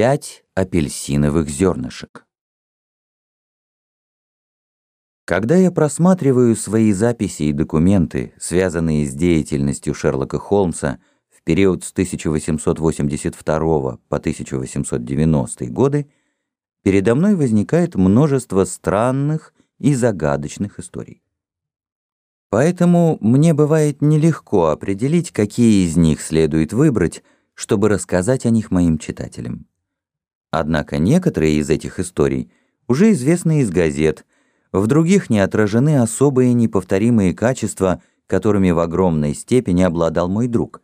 Пять апельсиновых зернышек. Когда я просматриваю свои записи и документы, связанные с деятельностью Шерлока Холмса в период с 1882 по 1890 годы, передо мной возникает множество странных и загадочных историй. Поэтому мне бывает нелегко определить, какие из них следует выбрать, чтобы рассказать о них моим читателям. Однако некоторые из этих историй уже известны из газет, в других не отражены особые неповторимые качества, которыми в огромной степени обладал мой друг.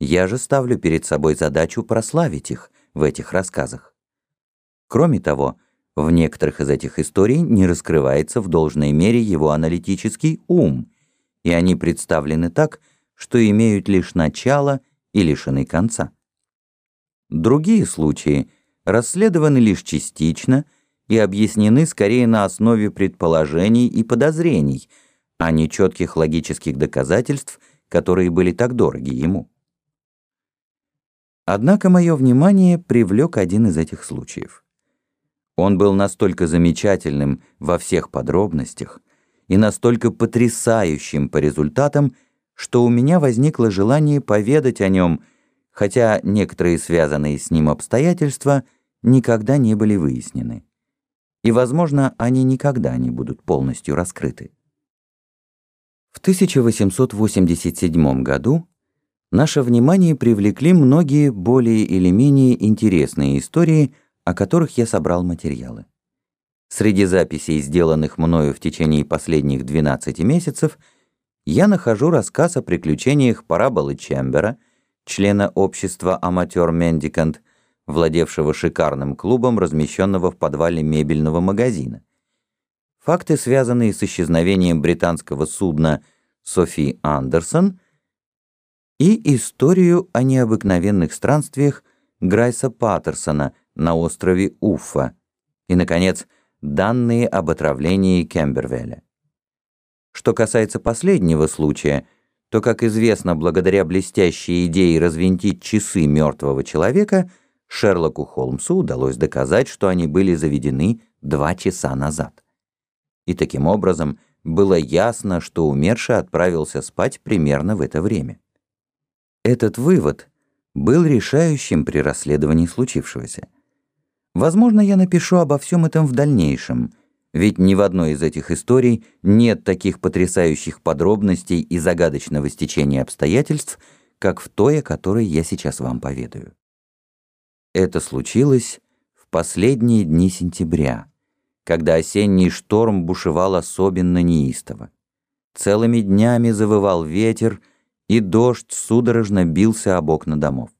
Я же ставлю перед собой задачу прославить их в этих рассказах. Кроме того, в некоторых из этих историй не раскрывается в должной мере его аналитический ум, и они представлены так, что имеют лишь начало и лишены конца. Другие случаи расследованы лишь частично и объяснены скорее на основе предположений и подозрений, а не четких логических доказательств, которые были так дороги ему. Однако мое внимание привлек один из этих случаев. Он был настолько замечательным во всех подробностях и настолько потрясающим по результатам, что у меня возникло желание поведать о нем – хотя некоторые связанные с ним обстоятельства никогда не были выяснены. И, возможно, они никогда не будут полностью раскрыты. В 1887 году наше внимание привлекли многие более или менее интересные истории, о которых я собрал материалы. Среди записей, сделанных мною в течение последних 12 месяцев, я нахожу рассказ о приключениях Параболы Чембера, члена общества «Аматер Мендикант», владевшего шикарным клубом, размещенного в подвале мебельного магазина. Факты, связанные с исчезновением британского судна «Софи Андерсон» и историю о необыкновенных странствиях Грайса Паттерсона на острове Уфа и, наконец, данные об отравлении Кембервеля. Что касается последнего случая – то, как известно, благодаря блестящей идее развинтить часы мертвого человека, Шерлоку Холмсу удалось доказать, что они были заведены два часа назад. И таким образом было ясно, что умерший отправился спать примерно в это время. Этот вывод был решающим при расследовании случившегося. Возможно, я напишу обо всем этом в дальнейшем – ведь ни в одной из этих историй нет таких потрясающих подробностей и загадочного стечения обстоятельств, как в той, о которой я сейчас вам поведаю. Это случилось в последние дни сентября, когда осенний шторм бушевал особенно неистово. Целыми днями завывал ветер, и дождь судорожно бился об окна домов.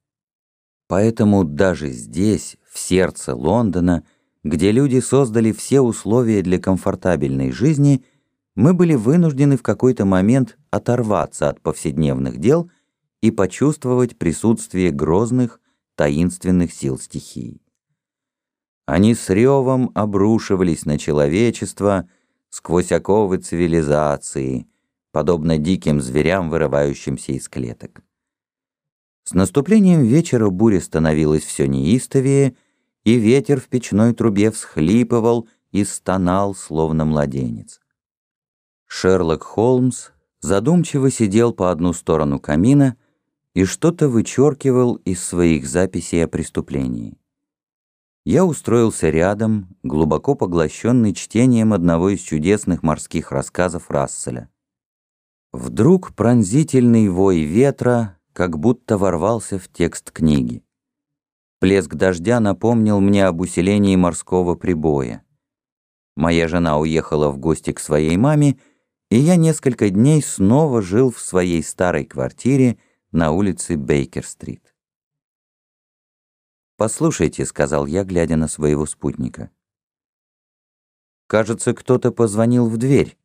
Поэтому даже здесь, в сердце Лондона, где люди создали все условия для комфортабельной жизни, мы были вынуждены в какой-то момент оторваться от повседневных дел и почувствовать присутствие грозных, таинственных сил стихии. Они с ревом обрушивались на человечество сквозь оковы цивилизации, подобно диким зверям, вырывающимся из клеток. С наступлением вечера буря становилась все неистовее, и ветер в печной трубе всхлипывал и стонал, словно младенец. Шерлок Холмс задумчиво сидел по одну сторону камина и что-то вычеркивал из своих записей о преступлении. Я устроился рядом, глубоко поглощенный чтением одного из чудесных морских рассказов Расселя. Вдруг пронзительный вой ветра как будто ворвался в текст книги. Плеск дождя напомнил мне об усилении морского прибоя. Моя жена уехала в гости к своей маме, и я несколько дней снова жил в своей старой квартире на улице Бейкер-стрит. «Послушайте», — сказал я, глядя на своего спутника. «Кажется, кто-то позвонил в дверь.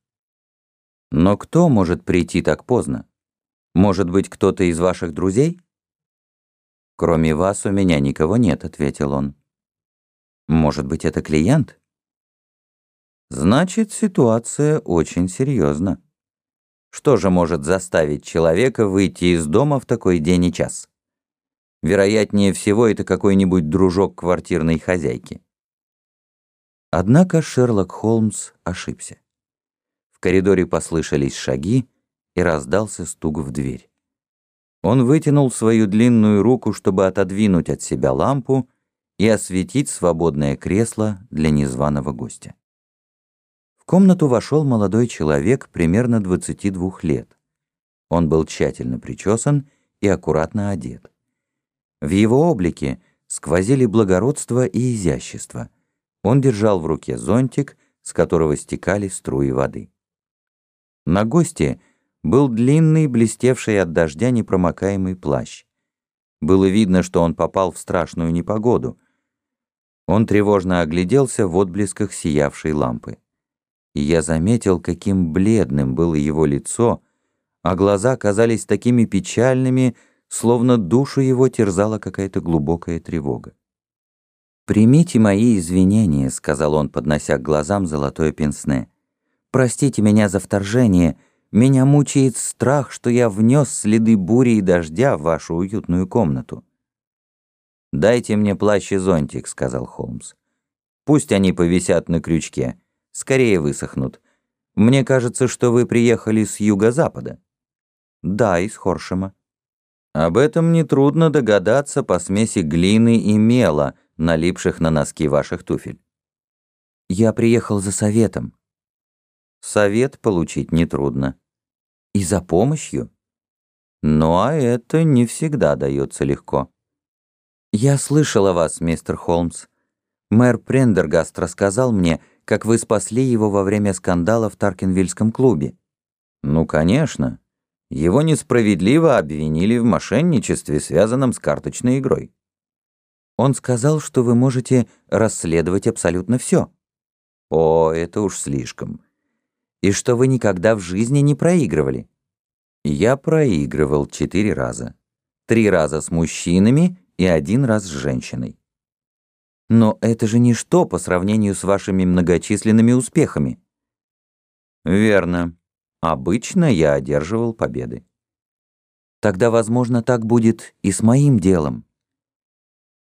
Но кто может прийти так поздно? Может быть, кто-то из ваших друзей?» «Кроме вас у меня никого нет», — ответил он. «Может быть, это клиент?» «Значит, ситуация очень серьезна. Что же может заставить человека выйти из дома в такой день и час? Вероятнее всего, это какой-нибудь дружок квартирной хозяйки». Однако Шерлок Холмс ошибся. В коридоре послышались шаги, и раздался стук в дверь. Он вытянул свою длинную руку, чтобы отодвинуть от себя лампу и осветить свободное кресло для незваного гостя. В комнату вошел молодой человек примерно 22 лет. Он был тщательно причесан и аккуратно одет. В его облике сквозили благородство и изящество. Он держал в руке зонтик, с которого стекали струи воды. На госте — был длинный, блестевший от дождя непромокаемый плащ. Было видно, что он попал в страшную непогоду. Он тревожно огляделся в отблесках сиявшей лампы. И я заметил, каким бледным было его лицо, а глаза казались такими печальными, словно душу его терзала какая-то глубокая тревога. «Примите мои извинения», — сказал он, поднося к глазам золотое пенсне. «Простите меня за вторжение», — меня мучает страх, что я внес следы бури и дождя в вашу уютную комнату». «Дайте мне плащ и зонтик», — сказал Холмс. «Пусть они повисят на крючке. Скорее высохнут. Мне кажется, что вы приехали с юго-запада». «Да, из Хоршема». Об этом нетрудно догадаться по смеси глины и мела, налипших на носки ваших туфель. «Я приехал за советом». «Совет получить нетрудно и за помощью. Ну а это не всегда дается легко. Я слышал о вас, мистер Холмс. Мэр Прендергаст рассказал мне, как вы спасли его во время скандала в Таркинвильском клубе. Ну, конечно. Его несправедливо обвинили в мошенничестве, связанном с карточной игрой. Он сказал, что вы можете расследовать абсолютно все. О, это уж слишком и что вы никогда в жизни не проигрывали. Я проигрывал четыре раза. Три раза с мужчинами и один раз с женщиной. Но это же ничто по сравнению с вашими многочисленными успехами. Верно. Обычно я одерживал победы. Тогда, возможно, так будет и с моим делом.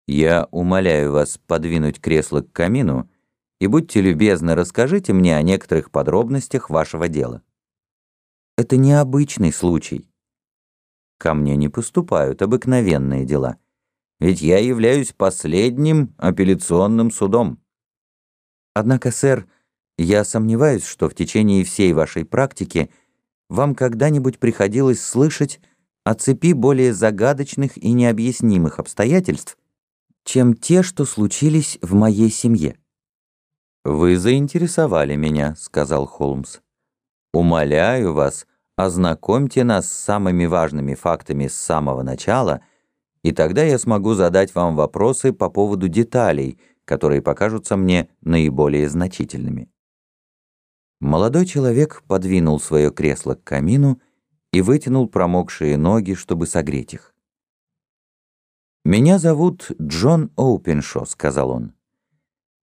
Я умоляю вас подвинуть кресло к камину и будьте любезны, расскажите мне о некоторых подробностях вашего дела. Это необычный случай. Ко мне не поступают обыкновенные дела, ведь я являюсь последним апелляционным судом. Однако, сэр, я сомневаюсь, что в течение всей вашей практики вам когда-нибудь приходилось слышать о цепи более загадочных и необъяснимых обстоятельств, чем те, что случились в моей семье. «Вы заинтересовали меня», — сказал Холмс. «Умоляю вас, ознакомьте нас с самыми важными фактами с самого начала, и тогда я смогу задать вам вопросы по поводу деталей, которые покажутся мне наиболее значительными». Молодой человек подвинул свое кресло к камину и вытянул промокшие ноги, чтобы согреть их. «Меня зовут Джон Оупеншо», — сказал он.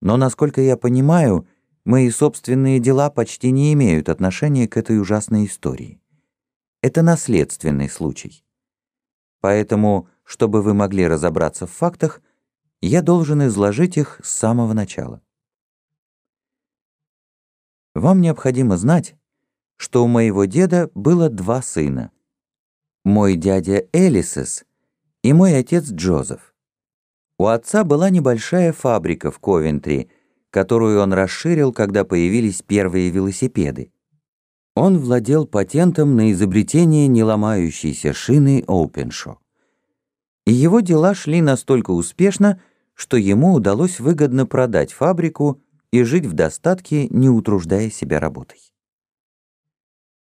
Но, насколько я понимаю, мои собственные дела почти не имеют отношения к этой ужасной истории. Это наследственный случай. Поэтому, чтобы вы могли разобраться в фактах, я должен изложить их с самого начала. Вам необходимо знать, что у моего деда было два сына. Мой дядя Элисес и мой отец Джозеф. У отца была небольшая фабрика в Ковентри, которую он расширил, когда появились первые велосипеды. Он владел патентом на изобретение неломающейся шины Оупеншо. И его дела шли настолько успешно, что ему удалось выгодно продать фабрику и жить в достатке, не утруждая себя работой.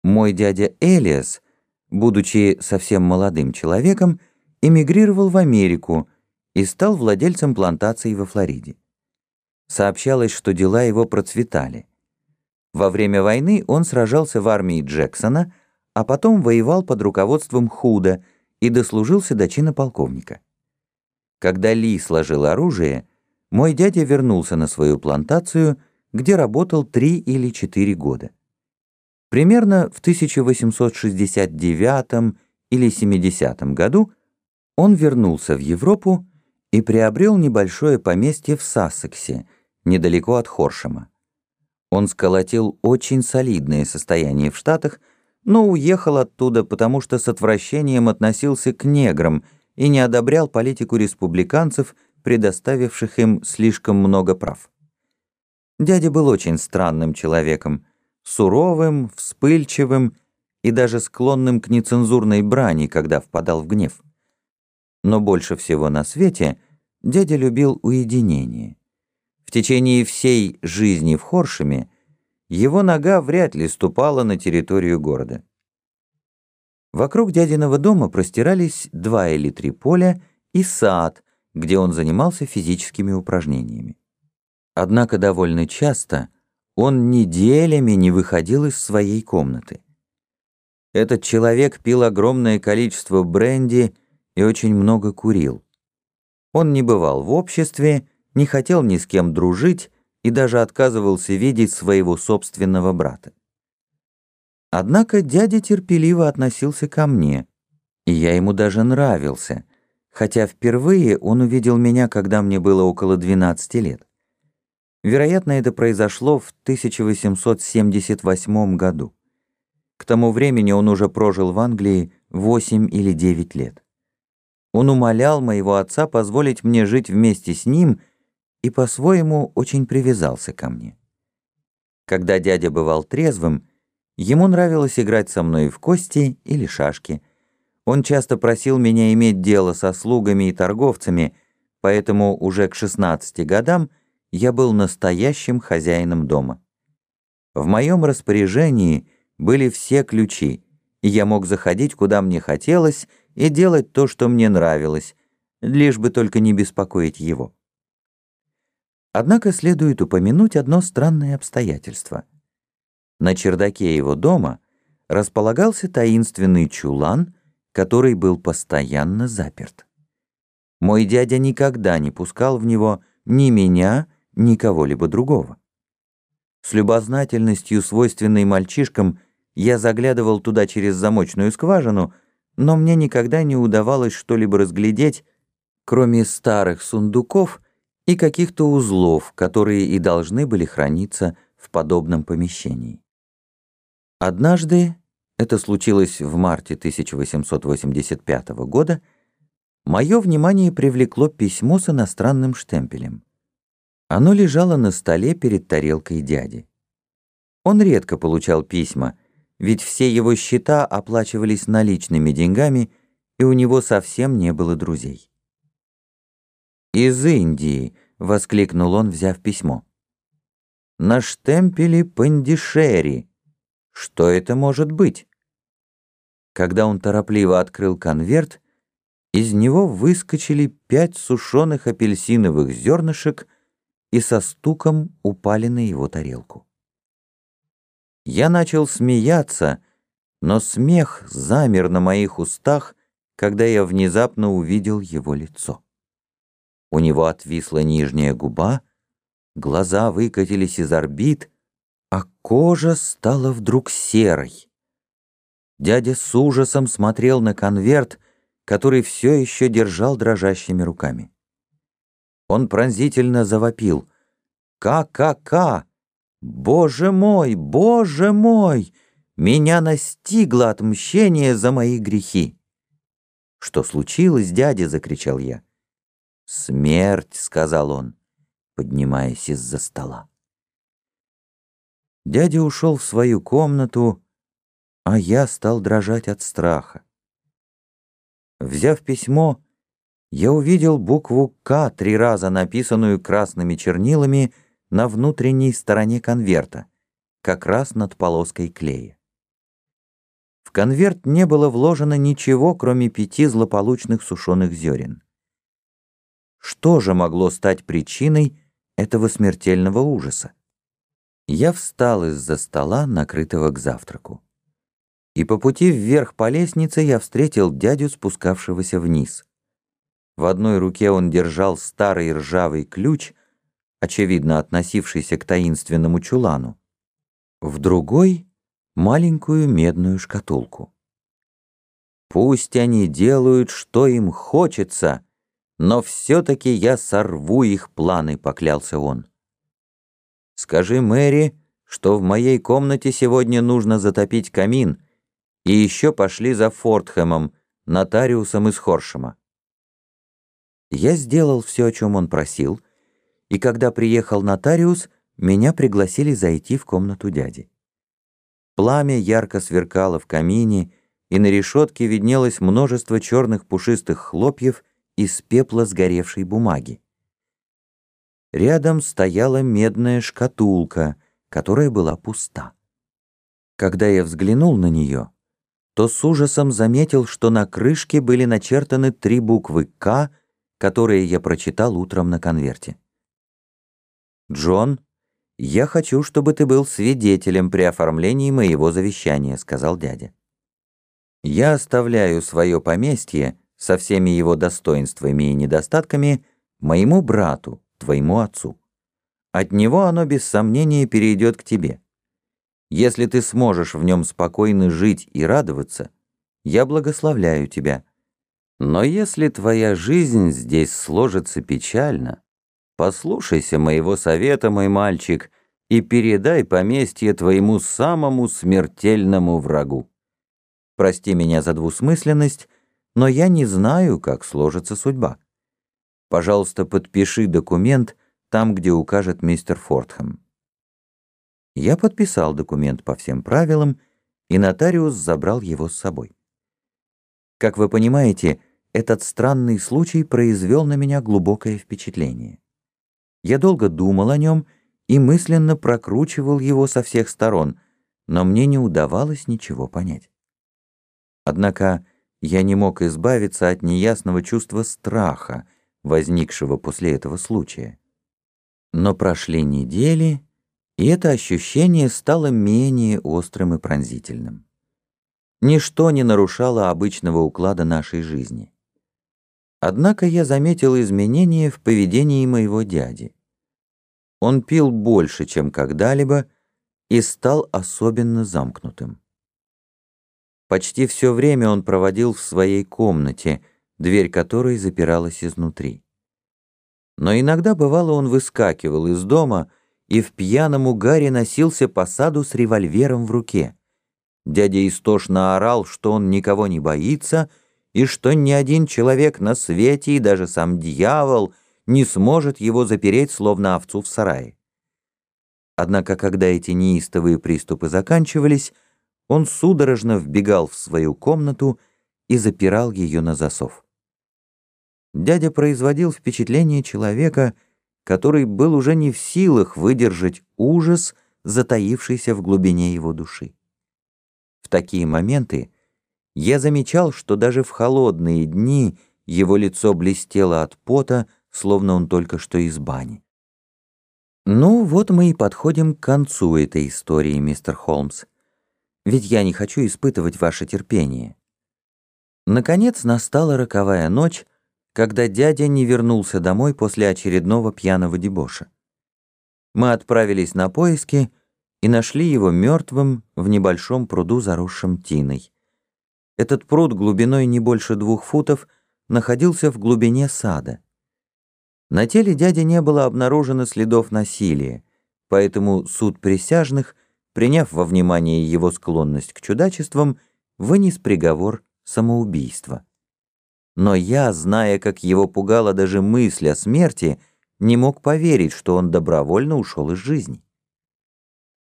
Мой дядя Элиас, будучи совсем молодым человеком, эмигрировал в Америку – и стал владельцем плантации во Флориде. Сообщалось, что дела его процветали. Во время войны он сражался в армии Джексона, а потом воевал под руководством Худа и дослужился до чина полковника. Когда Ли сложил оружие, мой дядя вернулся на свою плантацию, где работал три или четыре года. Примерно в 1869 или 70 году он вернулся в Европу и приобрел небольшое поместье в Сассексе, недалеко от Хоршема. Он сколотил очень солидное состояние в Штатах, но уехал оттуда, потому что с отвращением относился к неграм и не одобрял политику республиканцев, предоставивших им слишком много прав. Дядя был очень странным человеком, суровым, вспыльчивым и даже склонным к нецензурной брани, когда впадал в гнев. Но больше всего на свете дядя любил уединение. В течение всей жизни в Хоршеме его нога вряд ли ступала на территорию города. Вокруг дядиного дома простирались два или три поля и сад, где он занимался физическими упражнениями. Однако довольно часто он неделями не выходил из своей комнаты. Этот человек пил огромное количество бренди и очень много курил. Он не бывал в обществе, не хотел ни с кем дружить и даже отказывался видеть своего собственного брата. Однако дядя терпеливо относился ко мне, и я ему даже нравился, хотя впервые он увидел меня, когда мне было около 12 лет. Вероятно, это произошло в 1878 году. К тому времени он уже прожил в Англии 8 или 9 лет. Он умолял моего отца позволить мне жить вместе с ним и по-своему очень привязался ко мне. Когда дядя бывал трезвым, ему нравилось играть со мной в кости или шашки. Он часто просил меня иметь дело со слугами и торговцами, поэтому уже к 16 годам я был настоящим хозяином дома. В моем распоряжении были все ключи, и я мог заходить куда мне хотелось, и делать то, что мне нравилось, лишь бы только не беспокоить его. Однако следует упомянуть одно странное обстоятельство. На чердаке его дома располагался таинственный чулан, который был постоянно заперт. Мой дядя никогда не пускал в него ни меня, ни кого-либо другого. С любознательностью, свойственной мальчишкам, я заглядывал туда через замочную скважину — но мне никогда не удавалось что-либо разглядеть, кроме старых сундуков и каких-то узлов, которые и должны были храниться в подобном помещении. Однажды, это случилось в марте 1885 года, мое внимание привлекло письмо с иностранным штемпелем. Оно лежало на столе перед тарелкой дяди. Он редко получал письма — ведь все его счета оплачивались наличными деньгами, и у него совсем не было друзей. «Из Индии!» — воскликнул он, взяв письмо. «На штемпеле Пандишери! Что это может быть?» Когда он торопливо открыл конверт, из него выскочили пять сушеных апельсиновых зернышек и со стуком упали на его тарелку. Я начал смеяться, но смех замер на моих устах, когда я внезапно увидел его лицо. У него отвисла нижняя губа, глаза выкатились из орбит, а кожа стала вдруг серой. Дядя с ужасом смотрел на конверт, который все еще держал дрожащими руками. Он пронзительно завопил «Ка-ка-ка!» Боже мой, Боже мой! Меня настигло отмщение за мои грехи. Что случилось, дядя? закричал я. Смерть, сказал он, поднимаясь из-за стола. Дядя ушел в свою комнату, а я стал дрожать от страха. Взяв письмо, я увидел букву «К» три раза написанную красными чернилами — на внутренней стороне конверта, как раз над полоской клея. В конверт не было вложено ничего, кроме пяти злополучных сушеных зерен. Что же могло стать причиной этого смертельного ужаса? Я встал из-за стола, накрытого к завтраку. И по пути вверх по лестнице я встретил дядю, спускавшегося вниз. В одной руке он держал старый ржавый ключ — очевидно относившийся к таинственному чулану, в другой — маленькую медную шкатулку. Пусть они делают, что им хочется, но все-таки я сорву их планы, поклялся он. Скажи Мэри, что в моей комнате сегодня нужно затопить камин, и еще пошли за Фордхэмом, нотариусом из Хоршема. Я сделал все, о чем он просил, и когда приехал нотариус, меня пригласили зайти в комнату дяди. Пламя ярко сверкало в камине, и на решетке виднелось множество черных пушистых хлопьев из пепла сгоревшей бумаги. Рядом стояла медная шкатулка, которая была пуста. Когда я взглянул на нее, то с ужасом заметил, что на крышке были начертаны три буквы «К», которые я прочитал утром на конверте. «Джон, я хочу, чтобы ты был свидетелем при оформлении моего завещания», — сказал дядя. «Я оставляю свое поместье со всеми его достоинствами и недостатками моему брату, твоему отцу. От него оно без сомнения перейдет к тебе. Если ты сможешь в нем спокойно жить и радоваться, я благословляю тебя. Но если твоя жизнь здесь сложится печально, послушайся моего совета, мой мальчик, и передай поместье твоему самому смертельному врагу. Прости меня за двусмысленность, но я не знаю, как сложится судьба. Пожалуйста, подпиши документ там, где укажет мистер Фортхэм. Я подписал документ по всем правилам, и нотариус забрал его с собой. Как вы понимаете, этот странный случай произвел на меня глубокое впечатление. Я долго думал о нем и мысленно прокручивал его со всех сторон, но мне не удавалось ничего понять. Однако я не мог избавиться от неясного чувства страха, возникшего после этого случая. Но прошли недели, и это ощущение стало менее острым и пронзительным. Ничто не нарушало обычного уклада нашей жизни. Однако я заметил изменения в поведении моего дяди. Он пил больше, чем когда-либо, и стал особенно замкнутым. Почти все время он проводил в своей комнате, дверь которой запиралась изнутри. Но иногда, бывало, он выскакивал из дома и в пьяном угаре носился по саду с револьвером в руке. Дядя истошно орал, что он никого не боится и что ни один человек на свете и даже сам дьявол — не сможет его запереть, словно овцу в сарае. Однако, когда эти неистовые приступы заканчивались, он судорожно вбегал в свою комнату и запирал ее на засов. Дядя производил впечатление человека, который был уже не в силах выдержать ужас, затаившийся в глубине его души. В такие моменты я замечал, что даже в холодные дни его лицо блестело от пота, словно он только что из бани. «Ну, вот мы и подходим к концу этой истории, мистер Холмс. Ведь я не хочу испытывать ваше терпение». Наконец настала роковая ночь, когда дядя не вернулся домой после очередного пьяного дебоша. Мы отправились на поиски и нашли его мертвым в небольшом пруду, заросшем тиной. Этот пруд глубиной не больше двух футов находился в глубине сада. На теле дяди не было обнаружено следов насилия, поэтому суд присяжных, приняв во внимание его склонность к чудачествам, вынес приговор самоубийства. Но я, зная, как его пугала даже мысль о смерти, не мог поверить, что он добровольно ушел из жизни.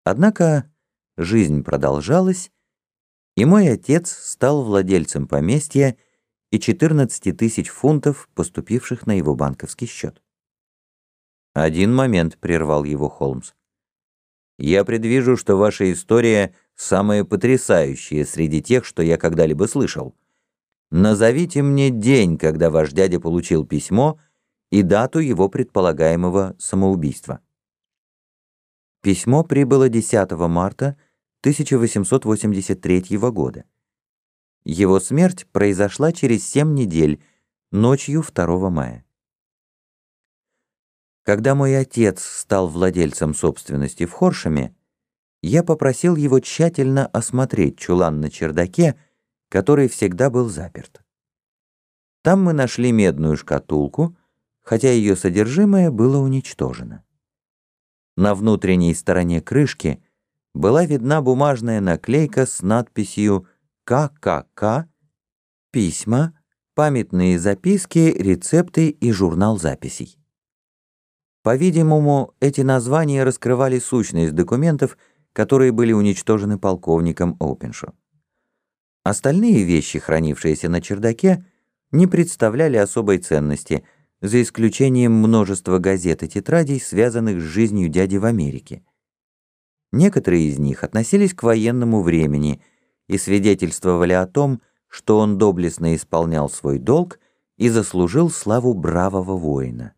Однако жизнь продолжалась, и мой отец стал владельцем поместья и 14 тысяч фунтов, поступивших на его банковский счет. «Один момент», — прервал его Холмс. «Я предвижу, что ваша история самая потрясающая среди тех, что я когда-либо слышал. Назовите мне день, когда ваш дядя получил письмо и дату его предполагаемого самоубийства». Письмо прибыло 10 марта 1883 года. Его смерть произошла через 7 недель, ночью 2 мая. Когда мой отец стал владельцем собственности в Хоршеме, я попросил его тщательно осмотреть чулан на чердаке, который всегда был заперт. Там мы нашли медную шкатулку, хотя ее содержимое было уничтожено. На внутренней стороне крышки была видна бумажная наклейка с надписью «Связь». ККК, письма, памятные записки, рецепты и журнал записей. По-видимому, эти названия раскрывали сущность документов, которые были уничтожены полковником Опеншо. Остальные вещи, хранившиеся на чердаке, не представляли особой ценности, за исключением множества газет и тетрадей, связанных с жизнью дяди в Америке. Некоторые из них относились к военному времени – и свидетельствовали о том, что он доблестно исполнял свой долг и заслужил славу бравого воина.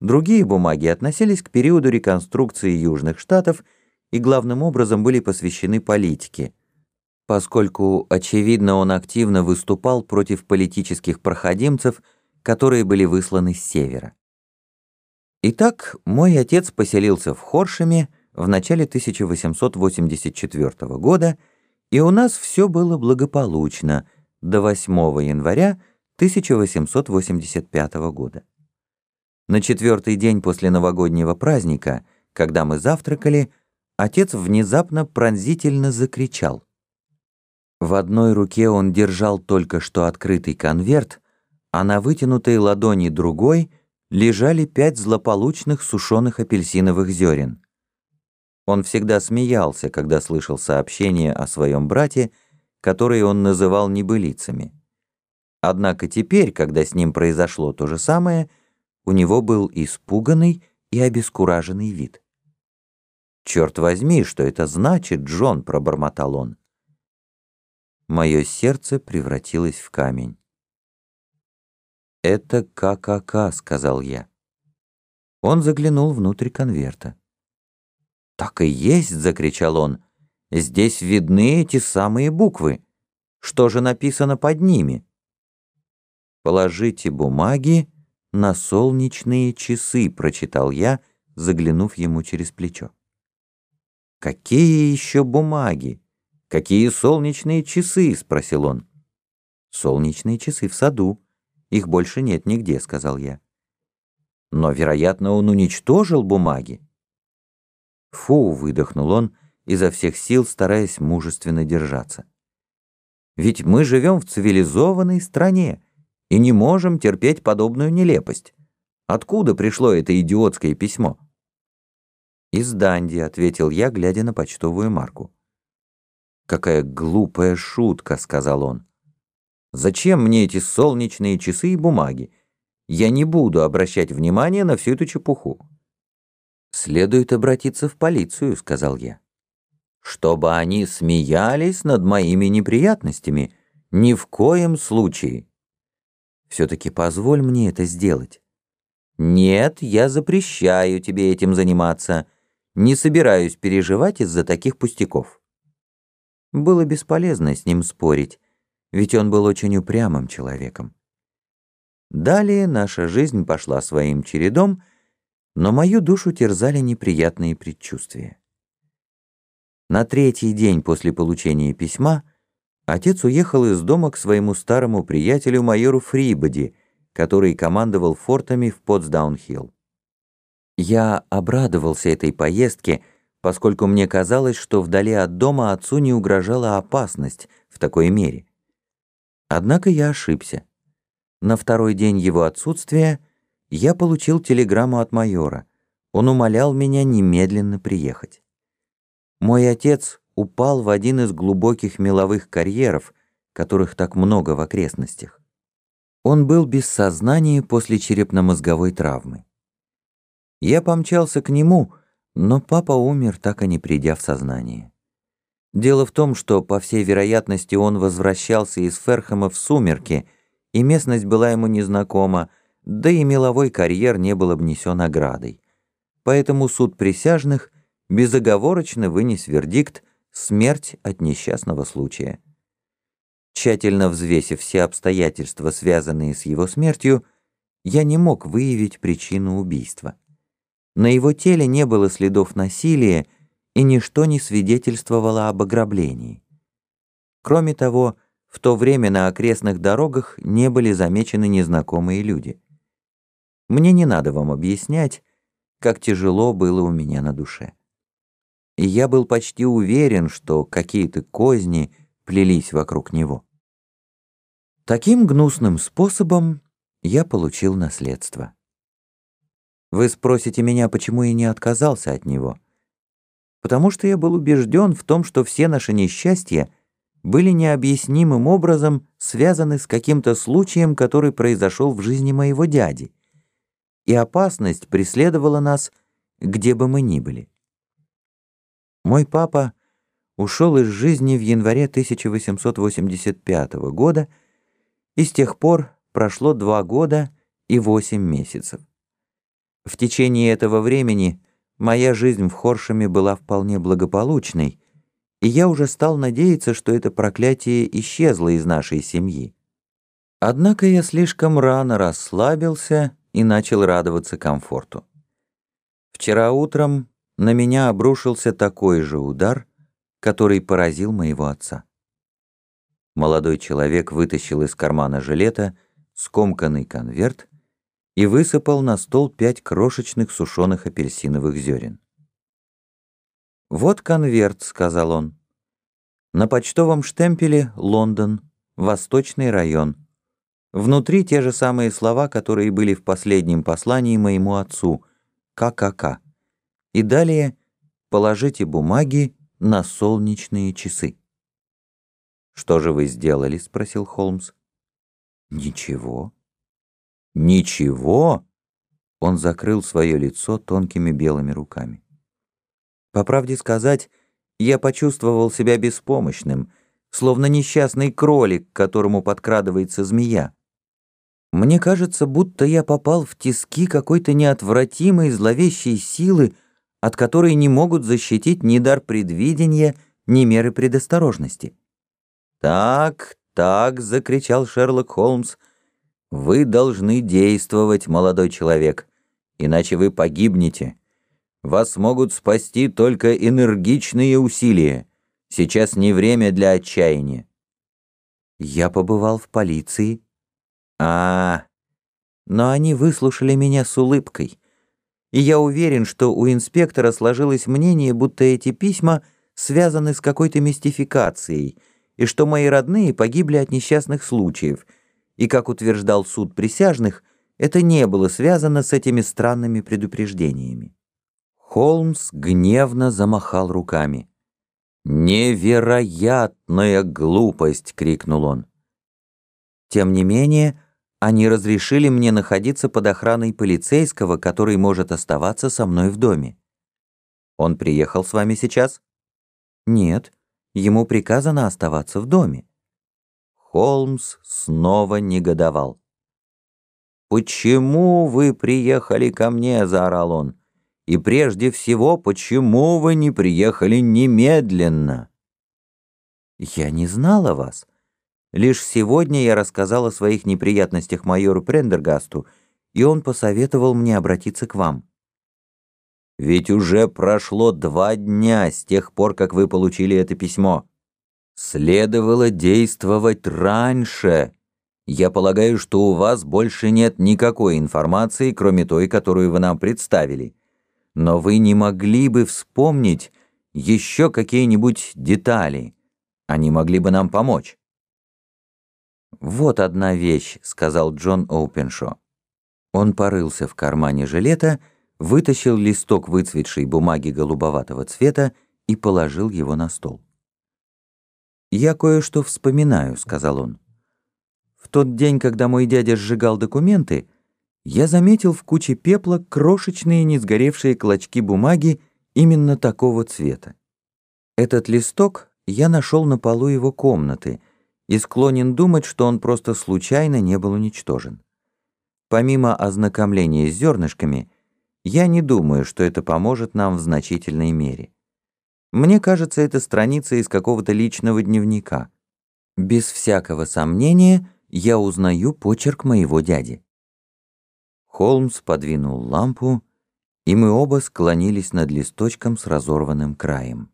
Другие бумаги относились к периоду реконструкции Южных Штатов и главным образом были посвящены политике, поскольку, очевидно, он активно выступал против политических проходимцев, которые были высланы с севера. Итак, мой отец поселился в Хоршеме в начале 1884 года и у нас все было благополучно до 8 января 1885 года. На четвертый день после новогоднего праздника, когда мы завтракали, отец внезапно пронзительно закричал. В одной руке он держал только что открытый конверт, а на вытянутой ладони другой лежали пять злополучных сушеных апельсиновых зерен — он всегда смеялся, когда слышал сообщения о своем брате, которые он называл небылицами. Однако теперь, когда с ним произошло то же самое, у него был испуганный и обескураженный вид. «Черт возьми, что это значит, Джон!» — пробормотал он. Мое сердце превратилось в камень. «Это ККК», — сказал я. Он заглянул внутрь конверта. «Так и есть!» — закричал он. «Здесь видны эти самые буквы. Что же написано под ними?» «Положите бумаги на солнечные часы», — прочитал я, заглянув ему через плечо. «Какие еще бумаги? Какие солнечные часы?» — спросил он. «Солнечные часы в саду. Их больше нет нигде», — сказал я. Но, вероятно, он уничтожил бумаги. Фу, выдохнул он, изо всех сил стараясь мужественно держаться. Ведь мы живем в цивилизованной стране и не можем терпеть подобную нелепость. Откуда пришло это идиотское письмо? Из Данди, ответил я, глядя на почтовую марку. Какая глупая шутка, сказал он. Зачем мне эти солнечные часы и бумаги? Я не буду обращать внимания на всю эту чепуху. «Следует обратиться в полицию», — сказал я. «Чтобы они смеялись над моими неприятностями. Ни в коем случае». «Все-таки позволь мне это сделать». «Нет, я запрещаю тебе этим заниматься. Не собираюсь переживать из-за таких пустяков». Было бесполезно с ним спорить, ведь он был очень упрямым человеком. Далее наша жизнь пошла своим чередом — но мою душу терзали неприятные предчувствия. На третий день после получения письма отец уехал из дома к своему старому приятелю майору Фрибоди, который командовал фортами в Потсдаунхилл. Я обрадовался этой поездке, поскольку мне казалось, что вдали от дома отцу не угрожала опасность в такой мере. Однако я ошибся. На второй день его отсутствия – я получил телеграмму от майора. Он умолял меня немедленно приехать. Мой отец упал в один из глубоких меловых карьеров, которых так много в окрестностях. Он был без сознания после черепно-мозговой травмы. Я помчался к нему, но папа умер, так и не придя в сознание. Дело в том, что, по всей вероятности, он возвращался из Ферхема в сумерки, и местность была ему незнакома, да и меловой карьер не был обнесен оградой. Поэтому суд присяжных безоговорочно вынес вердикт «Смерть от несчастного случая». Тщательно взвесив все обстоятельства, связанные с его смертью, я не мог выявить причину убийства. На его теле не было следов насилия, и ничто не свидетельствовало об ограблении. Кроме того, в то время на окрестных дорогах не были замечены незнакомые люди. Мне не надо вам объяснять, как тяжело было у меня на душе. И я был почти уверен, что какие-то козни плелись вокруг него. Таким гнусным способом я получил наследство. Вы спросите меня, почему я не отказался от него. Потому что я был убежден в том, что все наши несчастья были необъяснимым образом связаны с каким-то случаем, который произошел в жизни моего дяди и опасность преследовала нас, где бы мы ни были. Мой папа ушел из жизни в январе 1885 года, и с тех пор прошло два года и восемь месяцев. В течение этого времени моя жизнь в Хоршеме была вполне благополучной, и я уже стал надеяться, что это проклятие исчезло из нашей семьи. Однако я слишком рано расслабился и начал радоваться комфорту. Вчера утром на меня обрушился такой же удар, который поразил моего отца. Молодой человек вытащил из кармана жилета скомканный конверт и высыпал на стол пять крошечных сушеных апельсиновых зерен. «Вот конверт», — сказал он. «На почтовом штемпеле Лондон, Восточный район, Внутри те же самые слова, которые были в последнем послании моему отцу «ККК». И далее «Положите бумаги на солнечные часы». «Что же вы сделали?» — спросил Холмс. «Ничего». «Ничего?» Он закрыл свое лицо тонкими белыми руками. По правде сказать, я почувствовал себя беспомощным, словно несчастный кролик, к которому подкрадывается змея. Мне кажется, будто я попал в тиски какой-то неотвратимой зловещей силы, от которой не могут защитить ни дар предвидения, ни меры предосторожности. «Так, так», — закричал Шерлок Холмс, — «вы должны действовать, молодой человек, иначе вы погибнете. Вас могут спасти только энергичные усилия. Сейчас не время для отчаяния». Я побывал в полиции, — а, но они выслушали меня с улыбкой. И я уверен, что у инспектора сложилось мнение, будто эти письма связаны с какой-то мистификацией, и что мои родные погибли от несчастных случаев, и, как утверждал суд присяжных, это не было связано с этими странными предупреждениями. Холмс гневно замахал руками. «Невероятная глупость!» — крикнул он. Тем не менее, они разрешили мне находиться под охраной полицейского, который может оставаться со мной в доме. Он приехал с вами сейчас? Нет, ему приказано оставаться в доме. Холмс снова негодовал. «Почему вы приехали ко мне?» — заорал он. «И прежде всего, почему вы не приехали немедленно?» «Я не знала вас. Лишь сегодня я рассказал о своих неприятностях майору Прендергасту, и он посоветовал мне обратиться к вам. Ведь уже прошло два дня с тех пор, как вы получили это письмо. Следовало действовать раньше. Я полагаю, что у вас больше нет никакой информации, кроме той, которую вы нам представили. Но вы не могли бы вспомнить еще какие-нибудь детали. Они могли бы нам помочь. «Вот одна вещь», — сказал Джон Оупеншо. Он порылся в кармане жилета, вытащил листок выцветшей бумаги голубоватого цвета и положил его на стол. «Я кое-что вспоминаю», — сказал он. «В тот день, когда мой дядя сжигал документы, я заметил в куче пепла крошечные не сгоревшие клочки бумаги именно такого цвета. Этот листок я нашел на полу его комнаты — и склонен думать, что он просто случайно не был уничтожен. Помимо ознакомления с зернышками, я не думаю, что это поможет нам в значительной мере. Мне кажется, это страница из какого-то личного дневника. Без всякого сомнения, я узнаю почерк моего дяди. Холмс подвинул лампу, и мы оба склонились над листочком с разорванным краем.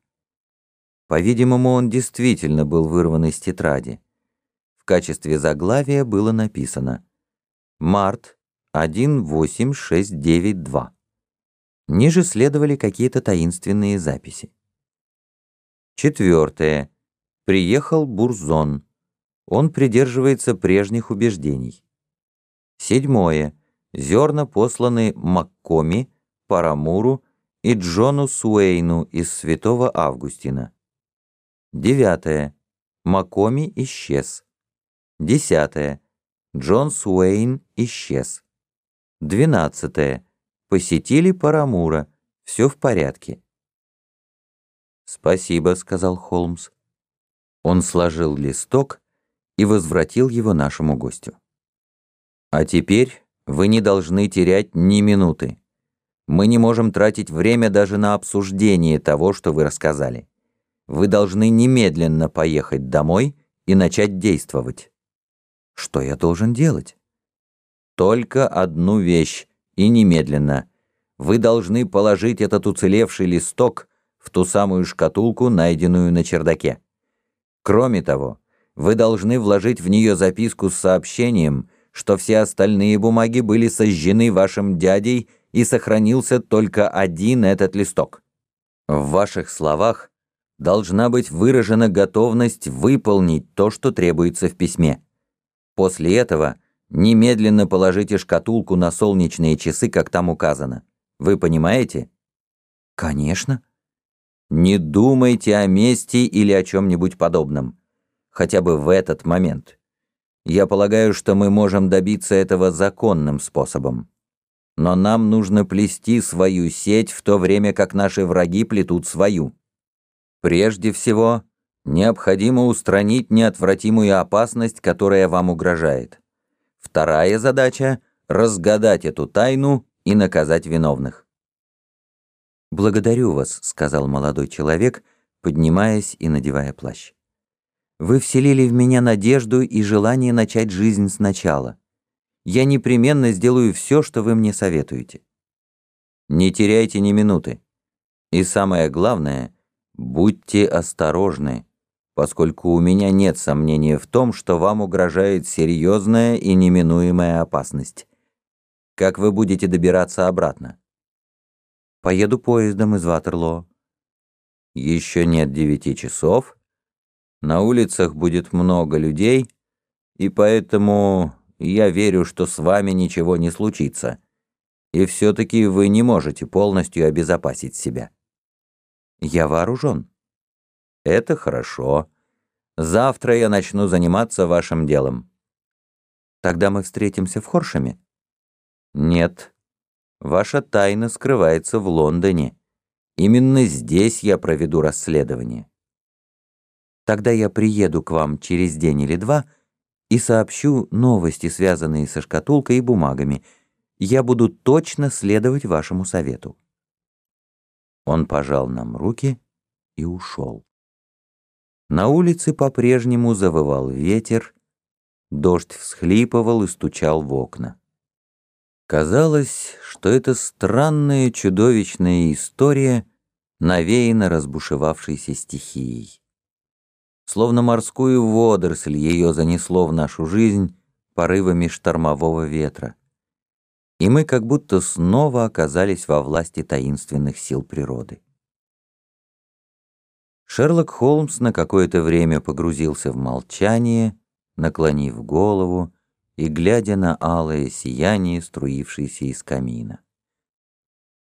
По-видимому, он действительно был вырван из тетради в качестве заглавия было написано «Март 18692». Ниже следовали какие-то таинственные записи. Четвертое. Приехал Бурзон. Он придерживается прежних убеждений. Седьмое. Зерна посланы Маккоми, Парамуру и Джону Суэйну из Святого Августина. Девятое. Макоми исчез. Десятое. Джон Суэйн исчез. Двенадцатое. Посетили Парамура. Все в порядке. «Спасибо», — сказал Холмс. Он сложил листок и возвратил его нашему гостю. «А теперь вы не должны терять ни минуты. Мы не можем тратить время даже на обсуждение того, что вы рассказали. Вы должны немедленно поехать домой и начать действовать». Что я должен делать? Только одну вещь, и немедленно. Вы должны положить этот уцелевший листок в ту самую шкатулку, найденную на чердаке. Кроме того, вы должны вложить в нее записку с сообщением, что все остальные бумаги были сожжены вашим дядей и сохранился только один этот листок. В ваших словах должна быть выражена готовность выполнить то, что требуется в письме. После этого немедленно положите шкатулку на солнечные часы, как там указано. Вы понимаете? Конечно. Не думайте о мести или о чем-нибудь подобном. Хотя бы в этот момент. Я полагаю, что мы можем добиться этого законным способом. Но нам нужно плести свою сеть в то время, как наши враги плетут свою. Прежде всего, Необходимо устранить неотвратимую опасность, которая вам угрожает. Вторая задача – разгадать эту тайну и наказать виновных. «Благодарю вас», — сказал молодой человек, поднимаясь и надевая плащ. «Вы вселили в меня надежду и желание начать жизнь сначала. Я непременно сделаю все, что вы мне советуете». «Не теряйте ни минуты. И самое главное, будьте осторожны» поскольку у меня нет сомнения в том, что вам угрожает серьезная и неминуемая опасность. Как вы будете добираться обратно? Поеду поездом из Ватерлоо. Еще нет девяти часов. На улицах будет много людей, и поэтому я верю, что с вами ничего не случится. И все-таки вы не можете полностью обезопасить себя. Я вооружен. Это хорошо. Завтра я начну заниматься вашим делом. Тогда мы встретимся в Хоршеме? Нет. Ваша тайна скрывается в Лондоне. Именно здесь я проведу расследование. Тогда я приеду к вам через день или два и сообщу новости, связанные со шкатулкой и бумагами. Я буду точно следовать вашему совету. Он пожал нам руки и ушел. На улице по-прежнему завывал ветер, дождь всхлипывал и стучал в окна. Казалось, что это странная чудовищная история навеяна разбушевавшейся стихией. Словно морскую водоросль ее занесло в нашу жизнь порывами штормового ветра. И мы как будто снова оказались во власти таинственных сил природы. Шерлок Холмс на какое-то время погрузился в молчание, наклонив голову и глядя на алое сияние, струившееся из камина.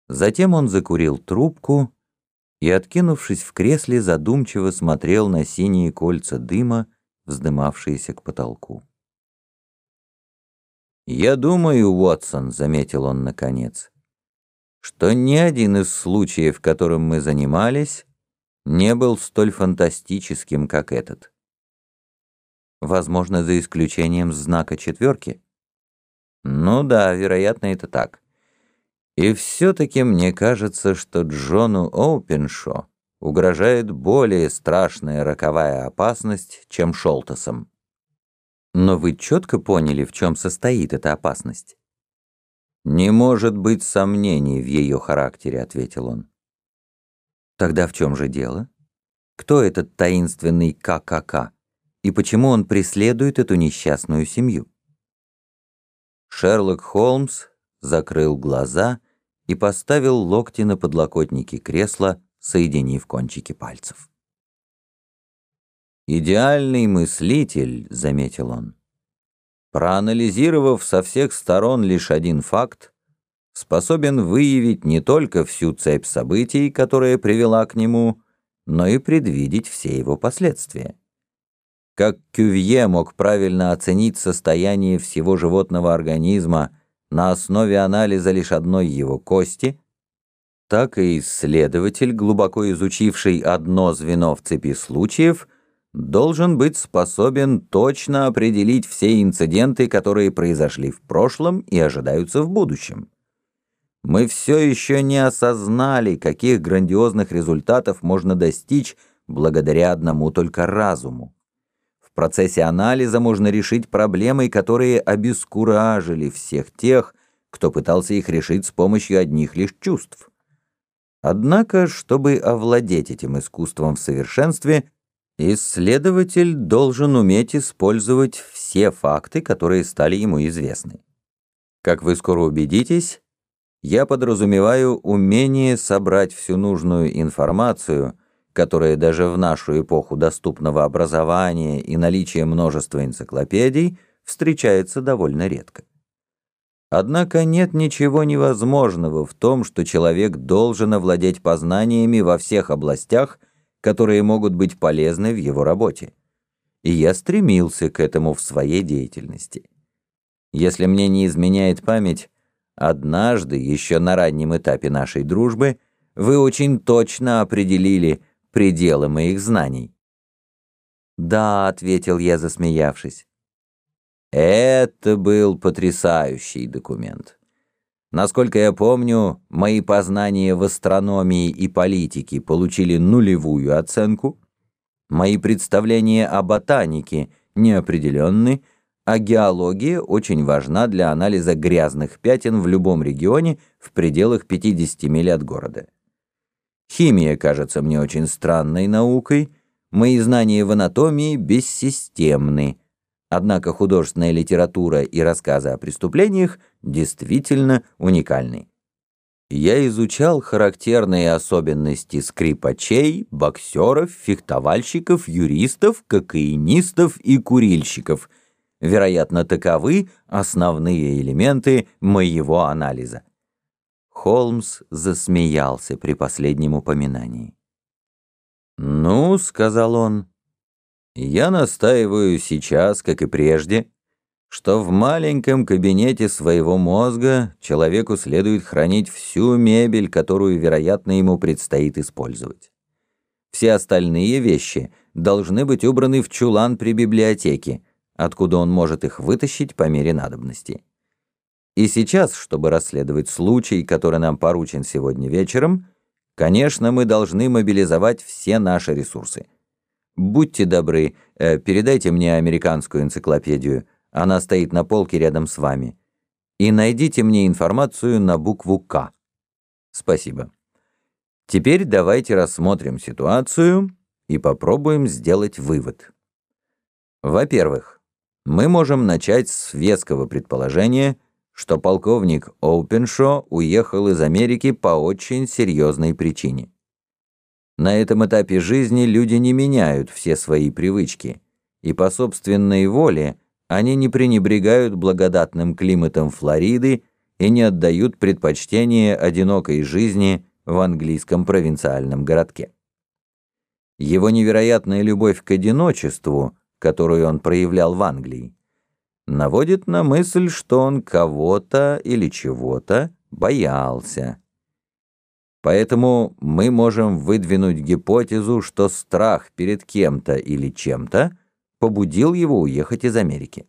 Затем он закурил трубку и, откинувшись в кресле, задумчиво смотрел на синие кольца дыма, вздымавшиеся к потолку. «Я думаю, Уотсон», — заметил он наконец, — «что ни один из случаев, которым мы занимались, не был столь фантастическим, как этот. Возможно, за исключением знака четверки. Ну да, вероятно, это так. И все-таки мне кажется, что Джону Оупеншо угрожает более страшная роковая опасность, чем Шолтосом. Но вы четко поняли, в чем состоит эта опасность? «Не может быть сомнений в ее характере», — ответил он. Тогда в чем же дело? Кто этот таинственный ККК? И почему он преследует эту несчастную семью? Шерлок Холмс закрыл глаза и поставил локти на подлокотники кресла, соединив кончики пальцев. «Идеальный мыслитель», — заметил он. Проанализировав со всех сторон лишь один факт, способен выявить не только всю цепь событий, которая привела к нему, но и предвидеть все его последствия. Как Кювье мог правильно оценить состояние всего животного организма на основе анализа лишь одной его кости, так и исследователь, глубоко изучивший одно звено в цепи случаев, должен быть способен точно определить все инциденты, которые произошли в прошлом и ожидаются в будущем. Мы все еще не осознали, каких грандиозных результатов можно достичь благодаря одному только разуму. В процессе анализа можно решить проблемы, которые обескуражили всех тех, кто пытался их решить с помощью одних лишь чувств. Однако, чтобы овладеть этим искусством в совершенстве, исследователь должен уметь использовать все факты, которые стали ему известны. Как вы скоро убедитесь, я подразумеваю умение собрать всю нужную информацию, которая даже в нашу эпоху доступного образования и наличия множества энциклопедий встречается довольно редко. Однако нет ничего невозможного в том, что человек должен овладеть познаниями во всех областях, которые могут быть полезны в его работе. И я стремился к этому в своей деятельности. Если мне не изменяет память, Однажды, еще на раннем этапе нашей дружбы, вы очень точно определили пределы моих знаний. «Да», — ответил я, засмеявшись. Это был потрясающий документ. Насколько я помню, мои познания в астрономии и политике получили нулевую оценку, мои представления о ботанике неопределенны, а геология очень важна для анализа грязных пятен в любом регионе в пределах 50 миль от города. Химия кажется мне очень странной наукой, мои знания в анатомии бессистемны, однако художественная литература и рассказы о преступлениях действительно уникальны. Я изучал характерные особенности скрипачей, боксеров, фехтовальщиков, юристов, кокаинистов и курильщиков – Вероятно, таковы основные элементы моего анализа. Холмс засмеялся при последнем упоминании. «Ну», — сказал он, — «я настаиваю сейчас, как и прежде, что в маленьком кабинете своего мозга человеку следует хранить всю мебель, которую, вероятно, ему предстоит использовать. Все остальные вещи должны быть убраны в чулан при библиотеке, откуда он может их вытащить по мере надобности. И сейчас, чтобы расследовать случай, который нам поручен сегодня вечером, конечно, мы должны мобилизовать все наши ресурсы. Будьте добры, э, передайте мне американскую энциклопедию, она стоит на полке рядом с вами, и найдите мне информацию на букву «К». Спасибо. Теперь давайте рассмотрим ситуацию и попробуем сделать вывод. Во-первых, мы можем начать с веского предположения, что полковник Оупеншо уехал из Америки по очень серьезной причине. На этом этапе жизни люди не меняют все свои привычки, и по собственной воле они не пренебрегают благодатным климатом Флориды и не отдают предпочтение одинокой жизни в английском провинциальном городке. Его невероятная любовь к одиночеству – которую он проявлял в Англии, наводит на мысль, что он кого-то или чего-то боялся. Поэтому мы можем выдвинуть гипотезу, что страх перед кем-то или чем-то побудил его уехать из Америки.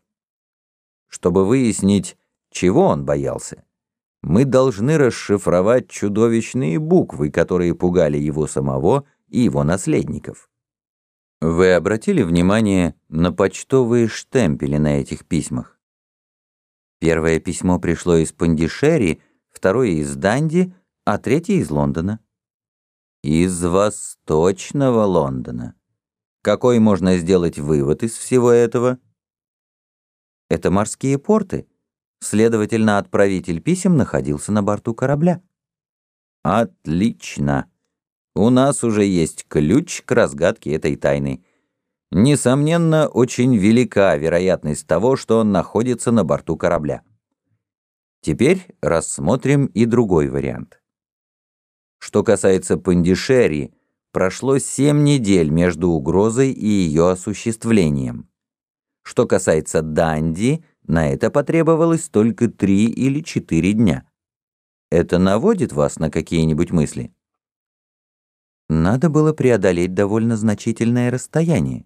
Чтобы выяснить, чего он боялся, мы должны расшифровать чудовищные буквы, которые пугали его самого и его наследников. Вы обратили внимание на почтовые штемпели на этих письмах? Первое письмо пришло из Пандишери, второе из Данди, а третье из Лондона. Из восточного Лондона. Какой можно сделать вывод из всего этого? Это морские порты. Следовательно, отправитель писем находился на борту корабля. Отлично. У нас уже есть ключ к разгадке этой тайны. Несомненно, очень велика вероятность того, что он находится на борту корабля. Теперь рассмотрим и другой вариант. Что касается Пандишери, прошло семь недель между угрозой и ее осуществлением. Что касается Данди, на это потребовалось только три или четыре дня. Это наводит вас на какие-нибудь мысли? надо было преодолеть довольно значительное расстояние.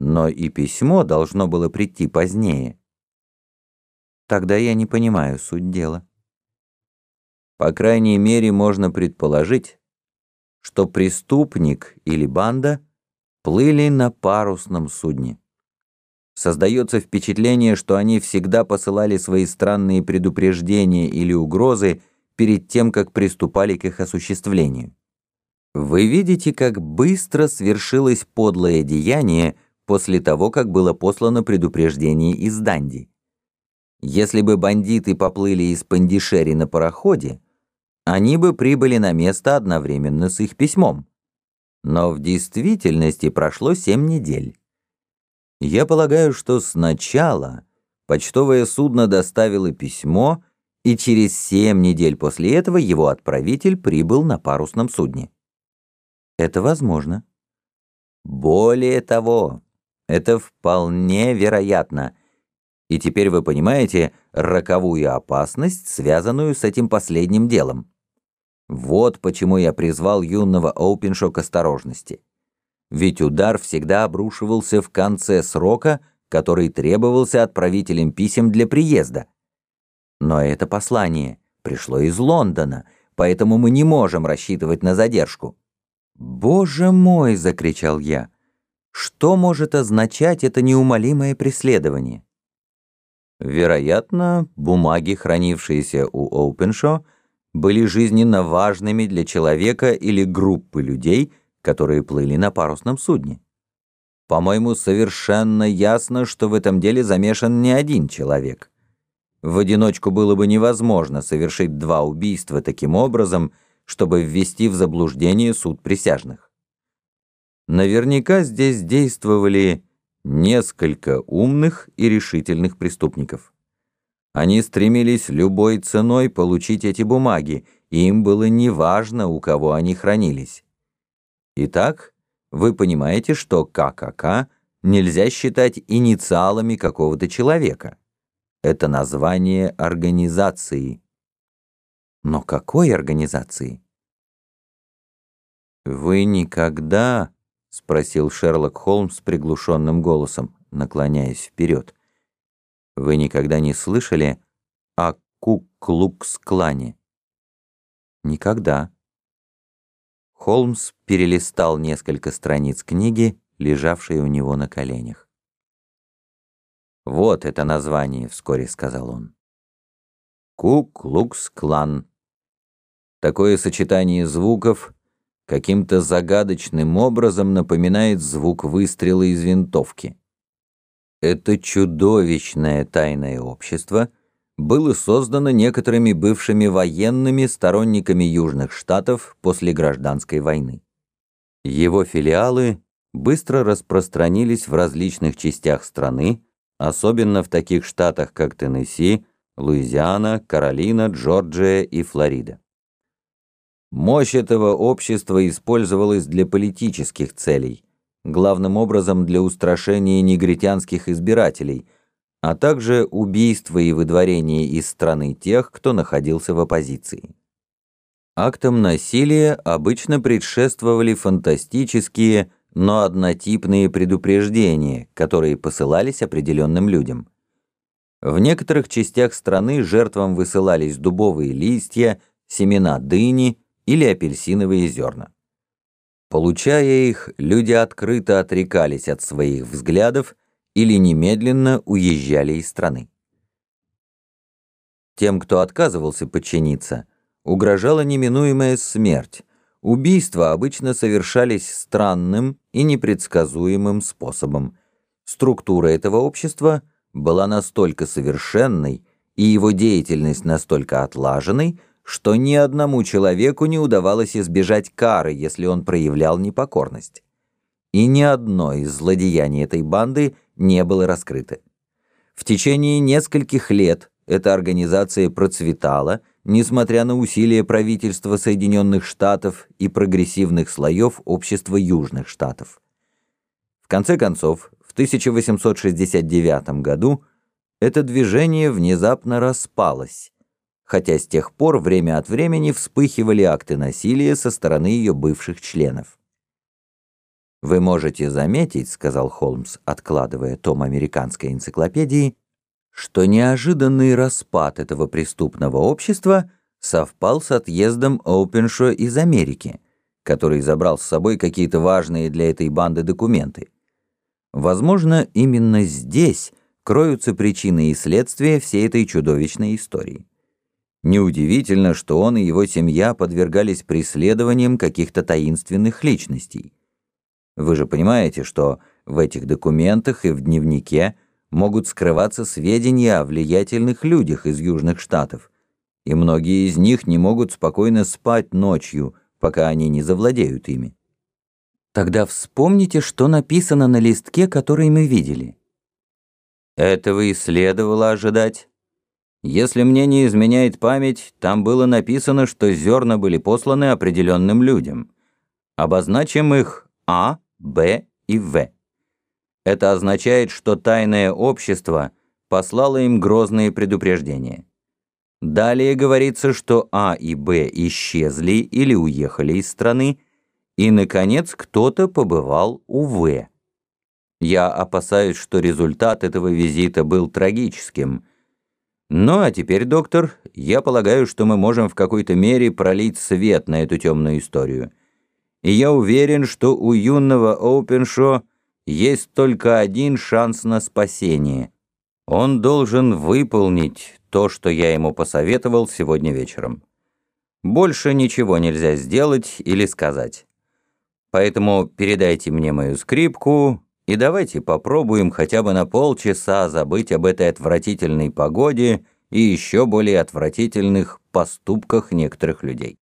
Но и письмо должно было прийти позднее. Тогда я не понимаю суть дела. По крайней мере, можно предположить, что преступник или банда плыли на парусном судне. Создается впечатление, что они всегда посылали свои странные предупреждения или угрозы перед тем, как приступали к их осуществлению. Вы видите, как быстро свершилось подлое деяние после того, как было послано предупреждение из Данди. Если бы бандиты поплыли из Пандишери на пароходе, они бы прибыли на место одновременно с их письмом. Но в действительности прошло семь недель. Я полагаю, что сначала почтовое судно доставило письмо, и через семь недель после этого его отправитель прибыл на парусном судне. Это возможно. Более того, это вполне вероятно. И теперь вы понимаете роковую опасность, связанную с этим последним делом. Вот почему я призвал юного Оупеншо к осторожности. Ведь удар всегда обрушивался в конце срока, который требовался отправителем писем для приезда. Но это послание пришло из Лондона, поэтому мы не можем рассчитывать на задержку. «Боже мой!» — закричал я. «Что может означать это неумолимое преследование?» Вероятно, бумаги, хранившиеся у Оупеншо, были жизненно важными для человека или группы людей, которые плыли на парусном судне. По-моему, совершенно ясно, что в этом деле замешан не один человек. В одиночку было бы невозможно совершить два убийства таким образом — чтобы ввести в заблуждение суд присяжных. Наверняка здесь действовали несколько умных и решительных преступников. Они стремились любой ценой получить эти бумаги, и им было неважно, у кого они хранились. Итак, вы понимаете, что ККК нельзя считать инициалами какого-то человека. Это название организации – но какой организации? «Вы никогда?» — спросил Шерлок Холмс приглушенным голосом, наклоняясь вперед. «Вы никогда не слышали о Кук-Клукс-клане?» «Никогда». Холмс перелистал несколько страниц книги, лежавшей у него на коленях. «Вот это название», — вскоре сказал он. Ку-клукс-клан. Такое сочетание звуков каким-то загадочным образом напоминает звук выстрела из винтовки. Это чудовищное тайное общество было создано некоторыми бывшими военными сторонниками Южных Штатов после Гражданской войны. Его филиалы быстро распространились в различных частях страны, особенно в таких штатах, как Теннесси, Луизиана, Каролина, Джорджия и Флорида. Мощь этого общества использовалась для политических целей, главным образом для устрашения негритянских избирателей, а также убийства и выдворения из страны тех, кто находился в оппозиции. Актам насилия обычно предшествовали фантастические, но однотипные предупреждения, которые посылались определенным людям – в некоторых частях страны жертвам высылались дубовые листья, семена дыни или апельсиновые зерна. Получая их, люди открыто отрекались от своих взглядов или немедленно уезжали из страны. Тем, кто отказывался подчиниться, угрожала неминуемая смерть. Убийства обычно совершались странным и непредсказуемым способом. Структура этого общества – была настолько совершенной и его деятельность настолько отлаженной, что ни одному человеку не удавалось избежать кары, если он проявлял непокорность. И ни одно из злодеяний этой банды не было раскрыто. В течение нескольких лет эта организация процветала, несмотря на усилия правительства Соединенных Штатов и прогрессивных слоев общества Южных Штатов. В конце концов, 1869 году это движение внезапно распалось, хотя с тех пор время от времени вспыхивали акты насилия со стороны ее бывших членов. «Вы можете заметить», — сказал Холмс, откладывая том американской энциклопедии, что неожиданный распад этого преступного общества совпал с отъездом Оупеншо из Америки, который забрал с собой какие-то важные для этой банды документы — Возможно, именно здесь кроются причины и следствия всей этой чудовищной истории. Неудивительно, что он и его семья подвергались преследованиям каких-то таинственных личностей. Вы же понимаете, что в этих документах и в дневнике могут скрываться сведения о влиятельных людях из Южных Штатов, и многие из них не могут спокойно спать ночью, пока они не завладеют ими. Тогда вспомните, что написано на листке, который мы видели. Этого и следовало ожидать. Если мне не изменяет память, там было написано, что зерна были посланы определенным людям. Обозначим их А, Б и В. Это означает, что тайное общество послало им грозные предупреждения. Далее говорится, что А и Б исчезли или уехали из страны, и, наконец, кто-то побывал у В. Я опасаюсь, что результат этого визита был трагическим. Ну а теперь, доктор, я полагаю, что мы можем в какой-то мере пролить свет на эту темную историю. И я уверен, что у юного Оупеншо есть только один шанс на спасение. Он должен выполнить то, что я ему посоветовал сегодня вечером. Больше ничего нельзя сделать или сказать. Поэтому передайте мне мою скрипку и давайте попробуем хотя бы на полчаса забыть об этой отвратительной погоде и еще более отвратительных поступках некоторых людей.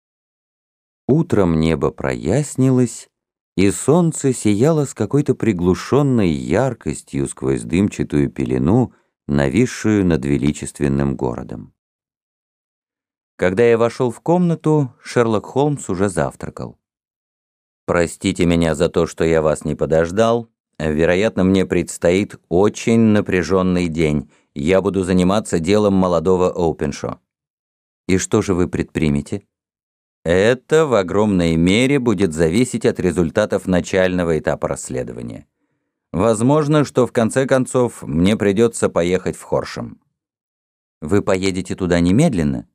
Утром небо прояснилось, и солнце сияло с какой-то приглушенной яркостью сквозь дымчатую пелену, нависшую над величественным городом. Когда я вошел в комнату, Шерлок Холмс уже завтракал. Простите меня за то, что я вас не подождал. Вероятно, мне предстоит очень напряженный день. Я буду заниматься делом молодого Оупеншо. И что же вы предпримете? Это в огромной мере будет зависеть от результатов начального этапа расследования. Возможно, что в конце концов мне придется поехать в Хоршем. Вы поедете туда немедленно?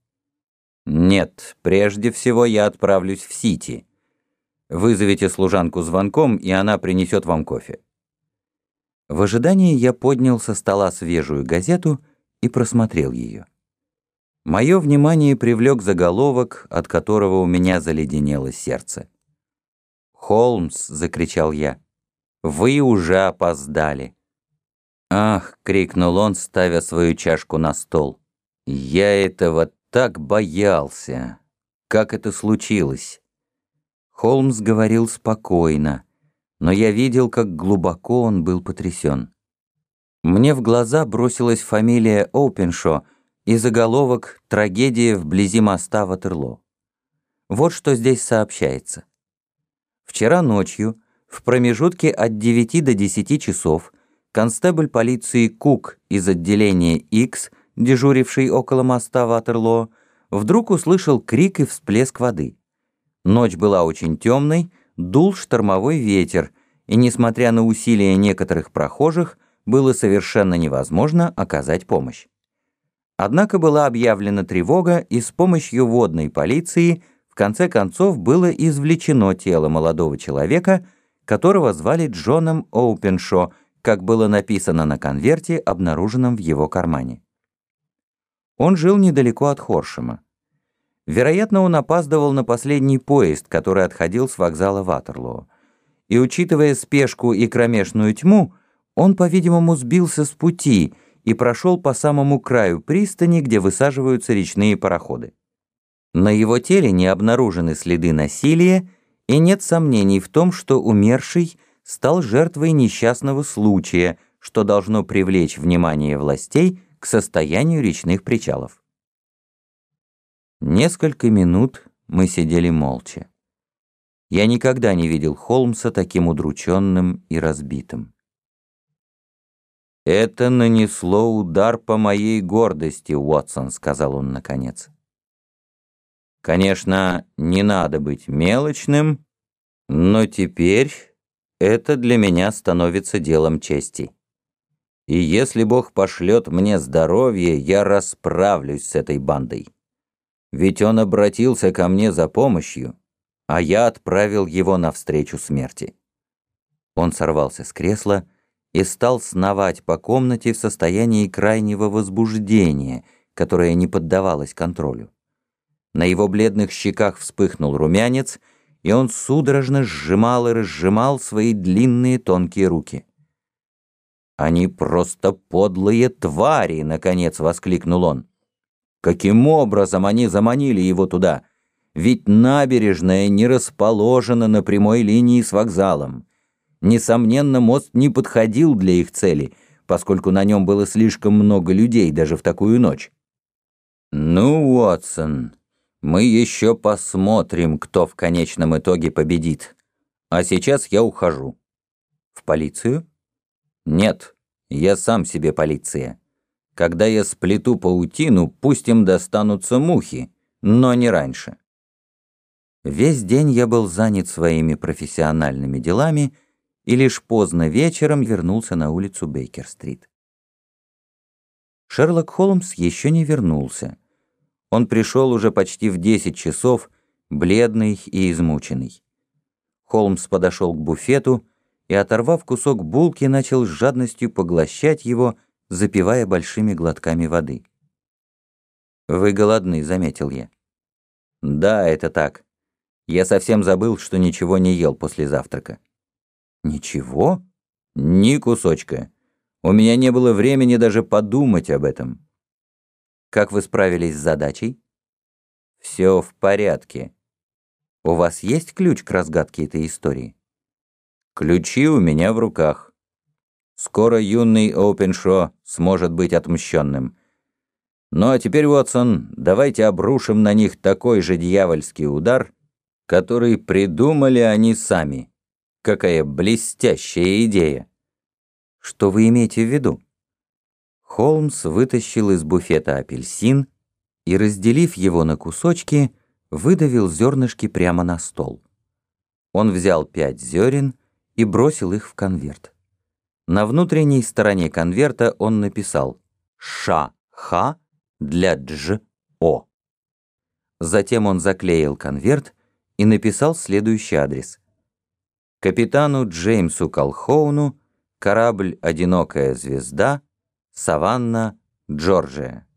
Нет, прежде всего я отправлюсь в Сити Вызовите служанку звонком, и она принесет вам кофе». В ожидании я поднял со стола свежую газету и просмотрел ее. Мое внимание привлек заголовок, от которого у меня заледенело сердце. «Холмс!» — закричал я. «Вы уже опоздали!» «Ах!» — крикнул он, ставя свою чашку на стол. «Я этого так боялся! Как это случилось?» Холмс говорил спокойно, но я видел, как глубоко он был потрясен. Мне в глаза бросилась фамилия Оупеншо и заголовок «Трагедия вблизи моста Ватерло». Вот что здесь сообщается. Вчера ночью, в промежутке от 9 до 10 часов, констебль полиции Кук из отделения X, дежуривший около моста Ватерло, вдруг услышал крик и всплеск воды. Ночь была очень темной, дул штормовой ветер, и, несмотря на усилия некоторых прохожих, было совершенно невозможно оказать помощь. Однако была объявлена тревога, и с помощью водной полиции в конце концов было извлечено тело молодого человека, которого звали Джоном Оупеншо, как было написано на конверте, обнаруженном в его кармане. Он жил недалеко от Хоршема. Вероятно, он опаздывал на последний поезд, который отходил с вокзала Ватерлоо. И, учитывая спешку и кромешную тьму, он, по-видимому, сбился с пути и прошел по самому краю пристани, где высаживаются речные пароходы. На его теле не обнаружены следы насилия, и нет сомнений в том, что умерший стал жертвой несчастного случая, что должно привлечь внимание властей к состоянию речных причалов. Несколько минут мы сидели молча. Я никогда не видел Холмса таким удрученным и разбитым. «Это нанесло удар по моей гордости, Уотсон», — сказал он наконец. «Конечно, не надо быть мелочным, но теперь это для меня становится делом чести. И если Бог пошлет мне здоровье, я расправлюсь с этой бандой» ведь он обратился ко мне за помощью, а я отправил его навстречу смерти. Он сорвался с кресла и стал сновать по комнате в состоянии крайнего возбуждения, которое не поддавалось контролю. На его бледных щеках вспыхнул румянец, и он судорожно сжимал и разжимал свои длинные тонкие руки. «Они просто подлые твари!» — наконец воскликнул он. Каким образом они заманили его туда? Ведь набережная не расположена на прямой линии с вокзалом. Несомненно, мост не подходил для их цели, поскольку на нем было слишком много людей даже в такую ночь. «Ну, Уотсон, мы еще посмотрим, кто в конечном итоге победит. А сейчас я ухожу». «В полицию?» «Нет, я сам себе полиция». Когда я сплету паутину, пусть им достанутся мухи, но не раньше. Весь день я был занят своими профессиональными делами и лишь поздно вечером вернулся на улицу Бейкер-стрит. Шерлок Холмс еще не вернулся. Он пришел уже почти в 10 часов, бледный и измученный. Холмс подошел к буфету и, оторвав кусок булки, начал с жадностью поглощать его, запивая большими глотками воды. «Вы голодны», — заметил я. «Да, это так. Я совсем забыл, что ничего не ел после завтрака». «Ничего?» «Ни кусочка. У меня не было времени даже подумать об этом». «Как вы справились с задачей?» «Все в порядке». «У вас есть ключ к разгадке этой истории?» «Ключи у меня в руках». Скоро юный Оупеншо сможет быть отмщенным. Ну а теперь, Уотсон, давайте обрушим на них такой же дьявольский удар, который придумали они сами. Какая блестящая идея! Что вы имеете в виду? Холмс вытащил из буфета апельсин и, разделив его на кусочки, выдавил зернышки прямо на стол. Он взял пять зерен и бросил их в конверт. На внутренней стороне конверта он написал Ш Х для Дж-о». Затем он заклеил конверт и написал следующий адрес. Капитану Джеймсу Колхоуну, корабль «Одинокая звезда», Саванна, Джорджия.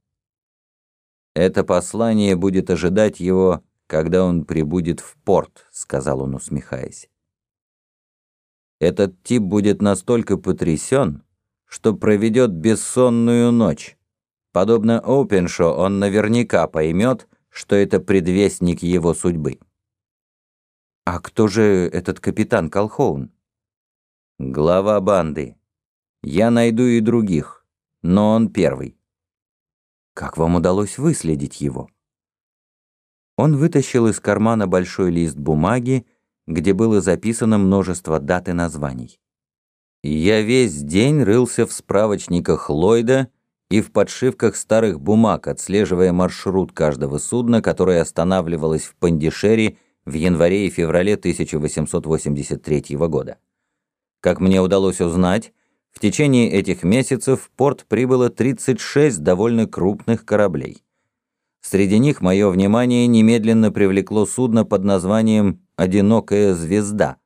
«Это послание будет ожидать его, когда он прибудет в порт», — сказал он, усмехаясь. Этот тип будет настолько потрясен, что проведет бессонную ночь. Подобно Оупеншо, он наверняка поймет, что это предвестник его судьбы. А кто же этот капитан Колхоун? Глава банды. Я найду и других, но он первый. Как вам удалось выследить его? Он вытащил из кармана большой лист бумаги, где было записано множество дат и названий. Я весь день рылся в справочниках Ллойда и в подшивках старых бумаг, отслеживая маршрут каждого судна, которое останавливалось в Пандишере в январе и феврале 1883 года. Как мне удалось узнать, в течение этих месяцев в порт прибыло 36 довольно крупных кораблей. Среди них мое внимание немедленно привлекло судно под названием одинокая звезда.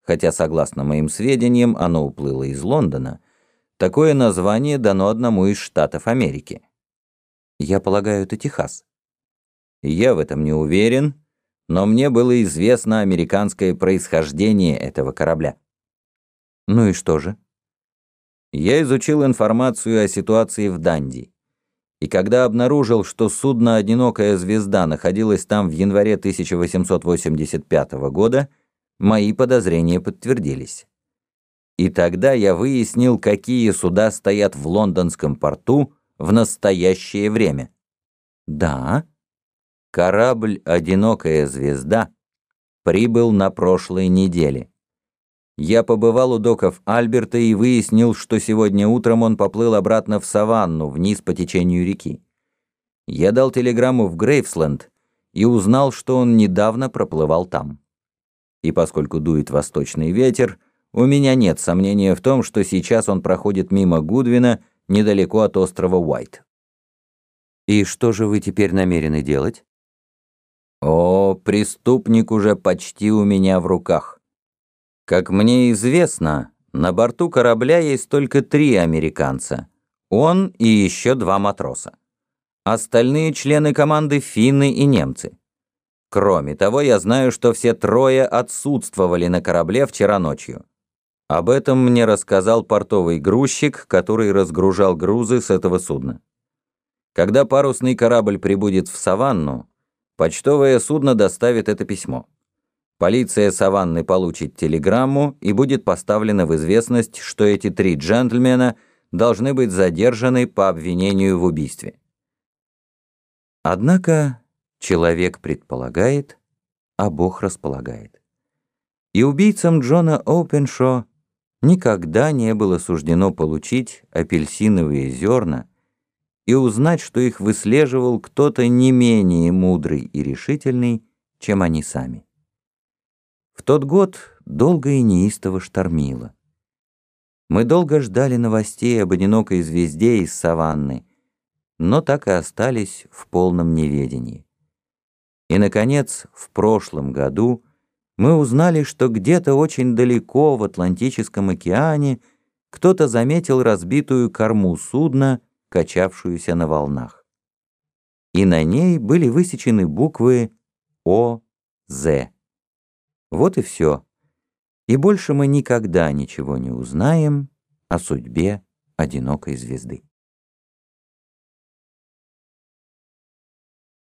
Хотя, согласно моим сведениям, оно уплыло из Лондона. Такое название дано одному из штатов Америки. Я полагаю, это Техас. Я в этом не уверен, но мне было известно американское происхождение этого корабля. Ну и что же? Я изучил информацию о ситуации в Данди и когда обнаружил, что судно «Одинокая звезда» находилось там в январе 1885 года, мои подозрения подтвердились. И тогда я выяснил, какие суда стоят в лондонском порту в настоящее время. Да, корабль «Одинокая звезда» прибыл на прошлой неделе. Я побывал у доков Альберта и выяснил, что сегодня утром он поплыл обратно в саванну, вниз по течению реки. Я дал телеграмму в Грейвсленд и узнал, что он недавно проплывал там. И поскольку дует восточный ветер, у меня нет сомнения в том, что сейчас он проходит мимо Гудвина, недалеко от острова Уайт. И что же вы теперь намерены делать? О, преступник уже почти у меня в руках. Как мне известно, на борту корабля есть только три американца. Он и еще два матроса. Остальные члены команды – финны и немцы. Кроме того, я знаю, что все трое отсутствовали на корабле вчера ночью. Об этом мне рассказал портовый грузчик, который разгружал грузы с этого судна. Когда парусный корабль прибудет в Саванну, почтовое судно доставит это письмо. Полиция Саванны получит телеграмму и будет поставлена в известность, что эти три джентльмена должны быть задержаны по обвинению в убийстве. Однако человек предполагает, а Бог располагает. И убийцам Джона Оупеншо никогда не было суждено получить апельсиновые зерна и узнать, что их выслеживал кто-то не менее мудрый и решительный, чем они сами. В тот год долго и неистово штормило. Мы долго ждали новостей об одинокой звезде из саванны, но так и остались в полном неведении. И, наконец, в прошлом году мы узнали, что где-то очень далеко в Атлантическом океане кто-то заметил разбитую корму судна, качавшуюся на волнах. И на ней были высечены буквы ОЗ. Вот и все. И больше мы никогда ничего не узнаем о судьбе одинокой звезды.